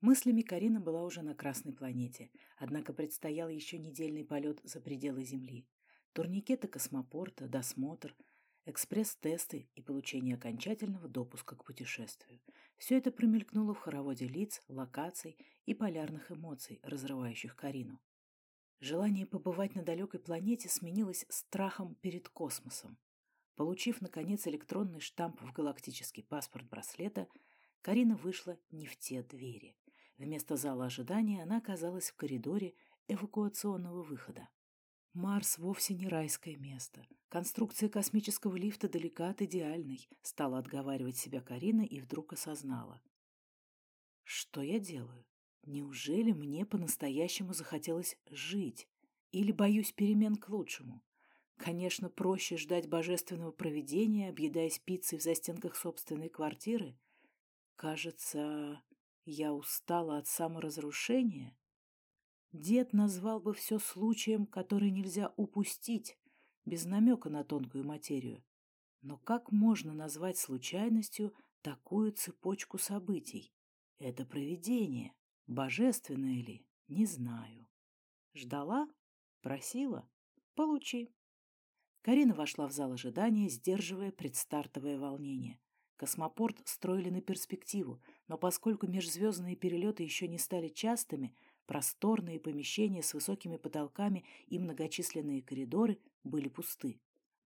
Мыслями Карина была уже на Красной планете, однако предстоял еще недельный полет за пределы Земли. Турникеты космопорта, досмотр, экспресс-тесты и получение окончательного допуска к путешествию. Все это промелькнуло в хороводе лиц, локаций и полярных эмоций, разрывающих Карину. Желание побывать на далекой планете сменилось страхом перед космосом. Получив, наконец, электронный штамп в галактический паспорт браслета, Карина вышла не в те двери. Вместо зала ожидания она оказалась в коридоре эвакуационного выхода. Марс вовсе не райское место. Конструкция космического лифта далека от идеальной, стала отговаривать себя Карина и вдруг осознала. Что я делаю? Неужели мне по-настоящему захотелось жить? Или боюсь перемен к лучшему? Конечно, проще ждать божественного провидения, объедаясь пиццей в застенках собственной квартиры. Кажется, я устала от саморазрушения. Дед назвал бы все случаем, который нельзя упустить, без намека на тонкую материю. Но как можно назвать случайностью такую цепочку событий? Это провидение. Божественное ли? Не знаю. Ждала? Просила? Получи. Карина вошла в зал ожидания, сдерживая предстартовое волнение. Космопорт строили на перспективу, но поскольку межзвездные перелеты еще не стали частыми, просторные помещения с высокими потолками и многочисленные коридоры были пусты.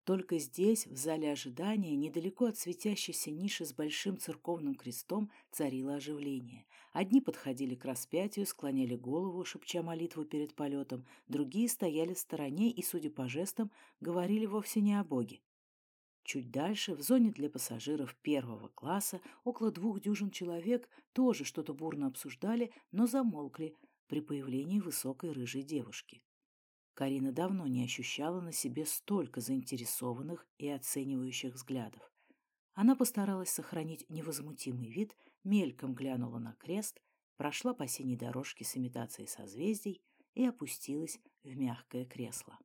Только здесь, в зале ожидания, недалеко от светящейся ниши с большим церковным крестом, царило оживление. Одни подходили к распятию, склоняли голову, шепча молитву перед полетом, другие стояли в стороне и, судя по жестам, говорили вовсе не о Боге. Чуть дальше, в зоне для пассажиров первого класса, около двух дюжин человек тоже что-то бурно обсуждали, но замолкли при появлении высокой рыжей девушки. Карина давно не ощущала на себе столько заинтересованных и оценивающих взглядов. Она постаралась сохранить невозмутимый вид, мельком глянула на крест, прошла по синей дорожке с имитацией созвездий и опустилась в мягкое кресло.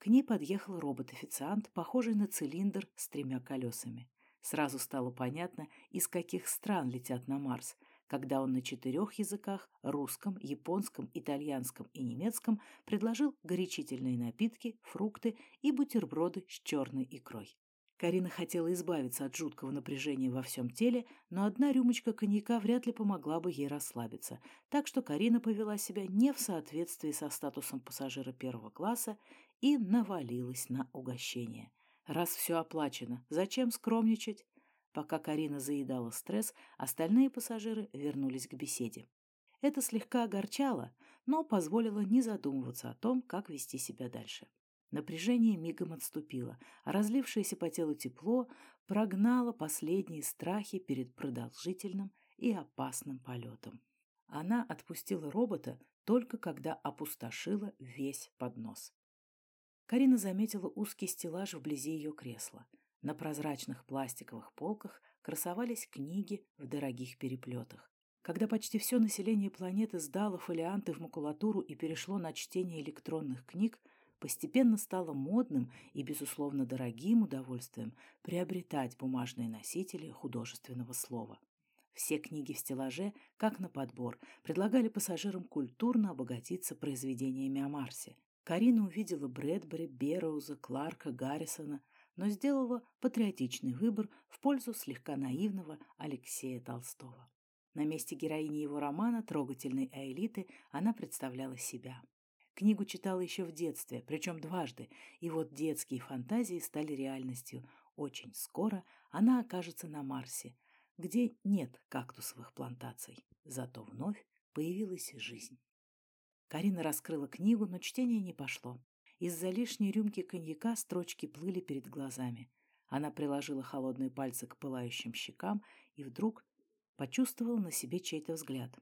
К ней подъехал робот-официант, похожий на цилиндр с тремя колесами. Сразу стало понятно, из каких стран летят на Марс, когда он на четырех языках – русском, японском, итальянском и немецком – предложил горячительные напитки, фрукты и бутерброды с черной икрой. Карина хотела избавиться от жуткого напряжения во всем теле, но одна рюмочка коньяка вряд ли помогла бы ей расслабиться, так что Карина повела себя не в соответствии со статусом пассажира первого класса и навалилась на угощение. Раз все оплачено, зачем скромничать? Пока Карина заедала стресс, остальные пассажиры вернулись к беседе. Это слегка огорчало, но позволило не задумываться о том, как вести себя дальше. Напряжение мигом отступило, а разлившееся по телу тепло прогнало последние страхи перед продолжительным и опасным полетом. Она отпустила робота только когда опустошила весь поднос. Карина заметила узкий стеллаж вблизи ее кресла. На прозрачных пластиковых полках красовались книги в дорогих переплетах. Когда почти все население планеты сдало фолианты в макулатуру и перешло на чтение электронных книг, постепенно стало модным и, безусловно, дорогим удовольствием приобретать бумажные носители художественного слова. Все книги в стеллаже, как на подбор, предлагали пассажирам культурно обогатиться произведениями о Марсе. Карина увидела Брэдбери, Берроуза, Кларка, Гаррисона, но сделала патриотичный выбор в пользу слегка наивного Алексея Толстого. На месте героини его романа «Трогательной Аэлиты» она представляла себя. Книгу читала еще в детстве, причем дважды, и вот детские фантазии стали реальностью. Очень скоро она окажется на Марсе, где нет кактусовых плантаций, зато вновь появилась жизнь. Карина раскрыла книгу, но чтение не пошло. Из-за лишней рюмки коньяка строчки плыли перед глазами. Она приложила холодные пальцы к пылающим щекам и вдруг почувствовала на себе чей-то взгляд.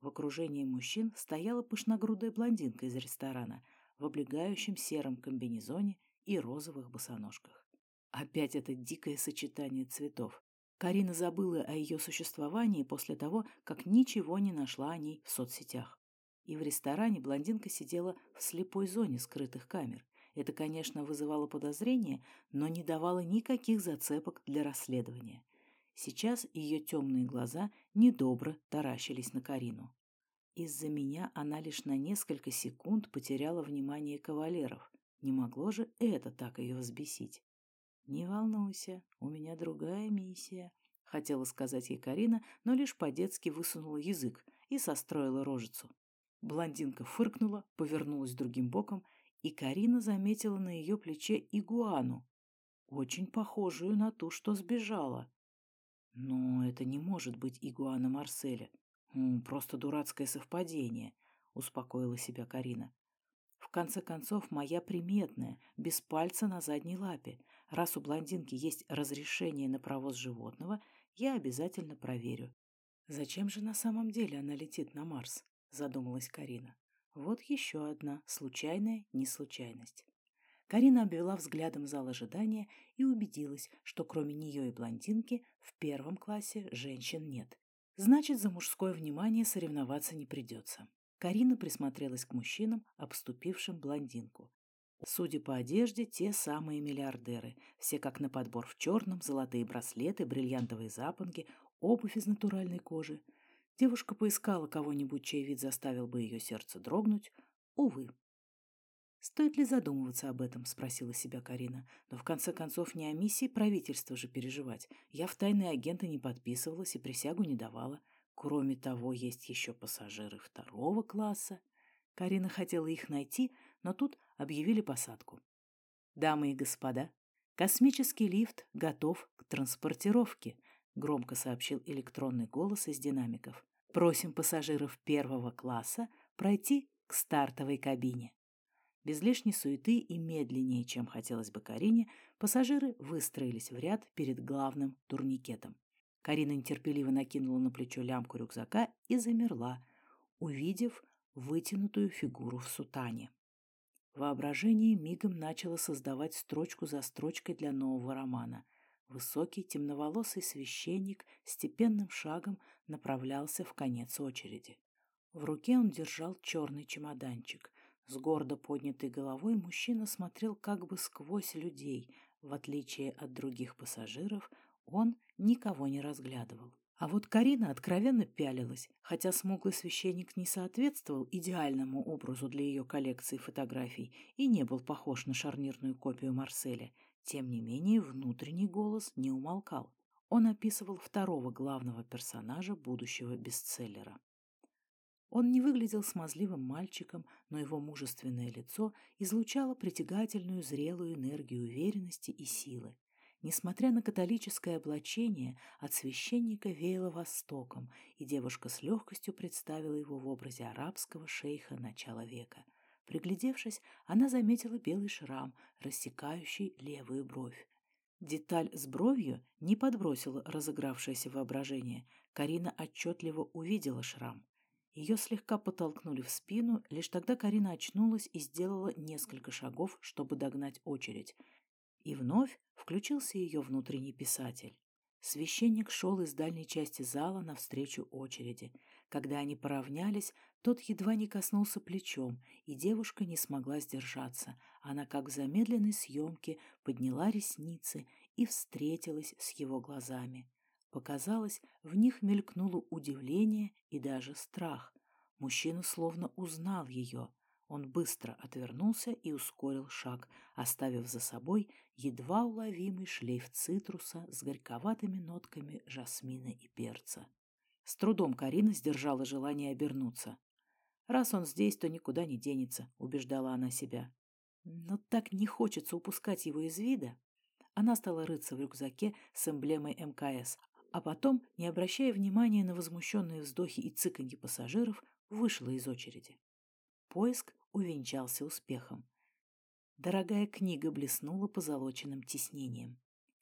В окружении мужчин стояла пышногрудая блондинка из ресторана в облегающем сером комбинезоне и розовых босоножках. Опять это дикое сочетание цветов. Карина забыла о ее существовании после того, как ничего не нашла о ней в соцсетях. И в ресторане блондинка сидела в слепой зоне скрытых камер. Это, конечно, вызывало подозрения, но не давало никаких зацепок для расследования. Сейчас ее темные глаза недобро таращились на Карину. Из-за меня она лишь на несколько секунд потеряла внимание кавалеров. Не могло же это так ее взбесить. «Не волнуйся, у меня другая миссия», — хотела сказать ей Карина, но лишь по-детски высунула язык и состроила рожицу. Блондинка фыркнула, повернулась другим боком, и Карина заметила на ее плече игуану, очень похожую на ту, что сбежала. Но это не может быть игуана Марселя. Просто дурацкое совпадение, успокоила себя Карина. В конце концов, моя приметная, без пальца на задней лапе. Раз у блондинки есть разрешение на провоз животного, я обязательно проверю. Зачем же на самом деле она летит на Марс? Задумалась Карина. Вот еще одна случайная неслучайность. Карина обвела взглядом зал ожидания и убедилась, что кроме нее и блондинки в первом классе женщин нет. Значит, за мужское внимание соревноваться не придется. Карина присмотрелась к мужчинам, обступившим блондинку. Судя по одежде, те самые миллиардеры. Все как на подбор в черном, золотые браслеты, бриллиантовые запонки, обувь из натуральной кожи. Девушка поискала кого-нибудь, чей вид заставил бы ее сердце дрогнуть. Увы. «Стоит ли задумываться об этом?» – спросила себя Карина. «Но в конце концов не о миссии правительства же переживать. Я в тайные агенты не подписывалась и присягу не давала. Кроме того, есть еще пассажиры второго класса». Карина хотела их найти, но тут объявили посадку. «Дамы и господа, космический лифт готов к транспортировке», – громко сообщил электронный голос из динамиков. «Просим пассажиров первого класса пройти к стартовой кабине». Без лишней суеты и медленнее, чем хотелось бы Карине, пассажиры выстроились в ряд перед главным турникетом. Карина нетерпеливо накинула на плечо лямку рюкзака и замерла, увидев вытянутую фигуру в сутане. Воображение мигом начало создавать строчку за строчкой для нового романа. Высокий темноволосый священник степенным шагом направлялся в конец очереди. В руке он держал черный чемоданчик. С гордо поднятой головой мужчина смотрел как бы сквозь людей. В отличие от других пассажиров, он никого не разглядывал. А вот Карина откровенно пялилась, хотя смуглый священник не соответствовал идеальному образу для ее коллекции фотографий и не был похож на шарнирную копию Марселя. Тем не менее, внутренний голос не умолкал. Он описывал второго главного персонажа будущего бестселлера. Он не выглядел смазливым мальчиком, но его мужественное лицо излучало притягательную зрелую энергию уверенности и силы. Несмотря на католическое облачение, от священника веяло востоком, и девушка с легкостью представила его в образе арабского шейха начала века. Приглядевшись, она заметила белый шрам, рассекающий левую бровь. Деталь с бровью не подбросила разыгравшееся воображение. Карина отчетливо увидела шрам. Ее слегка подтолкнули в спину, лишь тогда Карина очнулась и сделала несколько шагов, чтобы догнать очередь. И вновь включился ее внутренний писатель. Священник шел из дальней части зала навстречу очереди. Когда они поравнялись, тот едва не коснулся плечом, и девушка не смогла сдержаться. Она, как в замедленной съемке, подняла ресницы и встретилась с его глазами. Показалось, в них мелькнуло удивление и даже страх. Мужчина словно узнал ее. Он быстро отвернулся и ускорил шаг, оставив за собой едва уловимый шлейф цитруса с горьковатыми нотками жасмина и перца. С трудом Карина сдержала желание обернуться. «Раз он здесь, то никуда не денется», — убеждала она себя. Но так не хочется упускать его из вида. Она стала рыться в рюкзаке с эмблемой МКС, а потом, не обращая внимания на возмущенные вздохи и цыканье пассажиров, вышла из очереди. Поиск увенчался успехом. Дорогая книга блеснула позолоченным тиснением.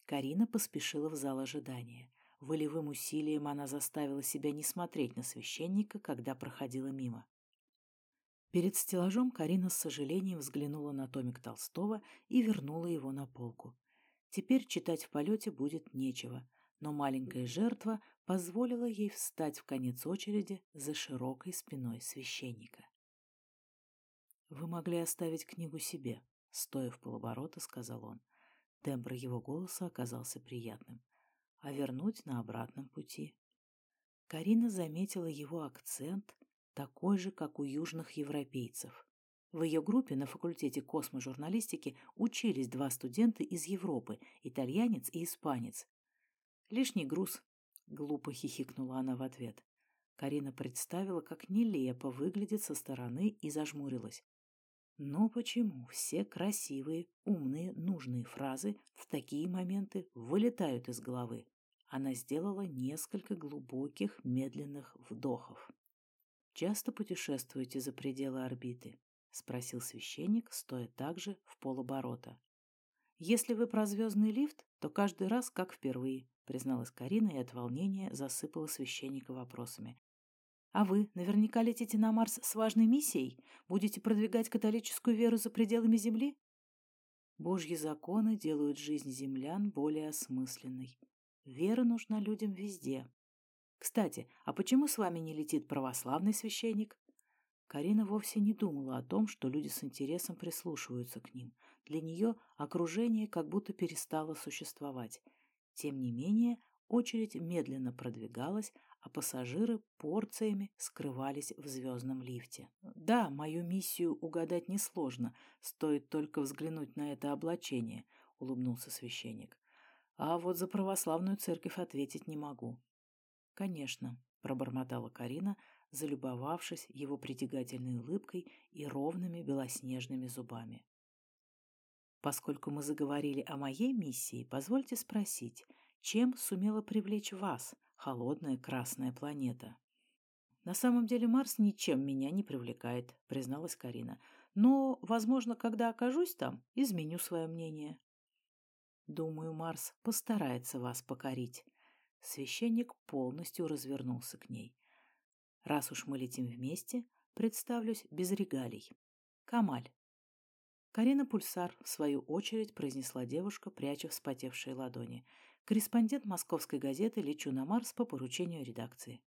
Карина поспешила в зал ожидания. Волевым усилием она заставила себя не смотреть на священника, когда проходила мимо. Перед стеллажом Карина с сожалением взглянула на томик Толстого и вернула его на полку. Теперь читать в полете будет нечего — но маленькая жертва позволила ей встать в конец очереди за широкой спиной священника. «Вы могли оставить книгу себе», — стоя в полоборота, сказал он. Тембр его голоса оказался приятным. а вернуть на обратном пути. Карина заметила его акцент, такой же, как у южных европейцев. В ее группе на факультете косможурналистики учились два студента из Европы, итальянец и испанец. «Лишний груз», — глупо хихикнула она в ответ. Карина представила, как нелепо выглядит со стороны и зажмурилась. Но почему все красивые, умные, нужные фразы в такие моменты вылетают из головы? Она сделала несколько глубоких, медленных вдохов. «Часто путешествуете за пределы орбиты?» — спросил священник, стоя также в полоборота. «Если вы про звездный лифт, то каждый раз как впервые», — призналась Карина и от волнения засыпала священника вопросами. «А вы наверняка летите на Марс с важной миссией? Будете продвигать католическую веру за пределами Земли?» Божьи законы делают жизнь землян более осмысленной. Вера нужна людям везде. Кстати, а почему с вами не летит православный священник? Карина вовсе не думала о том, что люди с интересом прислушиваются к ним. Для нее окружение как будто перестало существовать. Тем не менее, очередь медленно продвигалась, а пассажиры порциями скрывались в звездном лифте. Да, мою миссию угадать несложно, стоит только взглянуть на это облачение, улыбнулся священник. А вот за православную церковь ответить не могу. Конечно, пробормотала Карина, залюбовавшись его притягательной улыбкой и ровными белоснежными зубами. Поскольку мы заговорили о моей миссии, позвольте спросить, чем сумела привлечь вас, холодная красная планета? На самом деле Марс ничем меня не привлекает, призналась Карина. Но, возможно, когда окажусь там, изменю свое мнение. Думаю, Марс постарается вас покорить. Священник полностью развернулся к ней. Раз уж мы летим вместе, представлюсь без регалий. Камаль. Карина Пульсар, в свою очередь, произнесла девушка, пряча вспотевшие ладони. Корреспондент московской газеты «Лечу на Марс» по поручению редакции.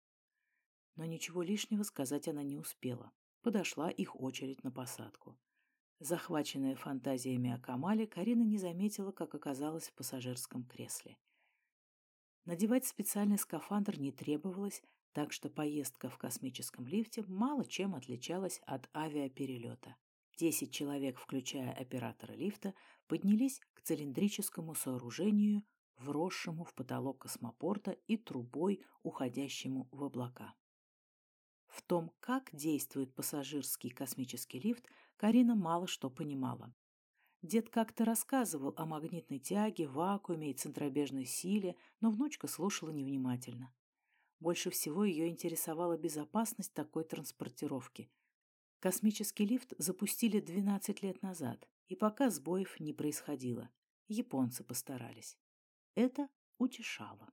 Но ничего лишнего сказать она не успела. Подошла их очередь на посадку. Захваченная фантазиями о Камале, Карина не заметила, как оказалась в пассажирском кресле. Надевать специальный скафандр не требовалось, так что поездка в космическом лифте мало чем отличалась от авиаперелета. Десять человек, включая оператора лифта, поднялись к цилиндрическому сооружению, вросшему в потолок космопорта и трубой, уходящему в облака. В том, как действует пассажирский космический лифт, Карина мало что понимала. Дед как-то рассказывал о магнитной тяге, вакууме и центробежной силе, но внучка слушала невнимательно. Больше всего ее интересовала безопасность такой транспортировки. Космический лифт запустили 12 лет назад, и пока сбоев не происходило. Японцы постарались. Это утешало.